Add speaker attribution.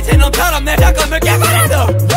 Speaker 1: 이제 넌처럼 내 잠깐을
Speaker 2: 깨버려도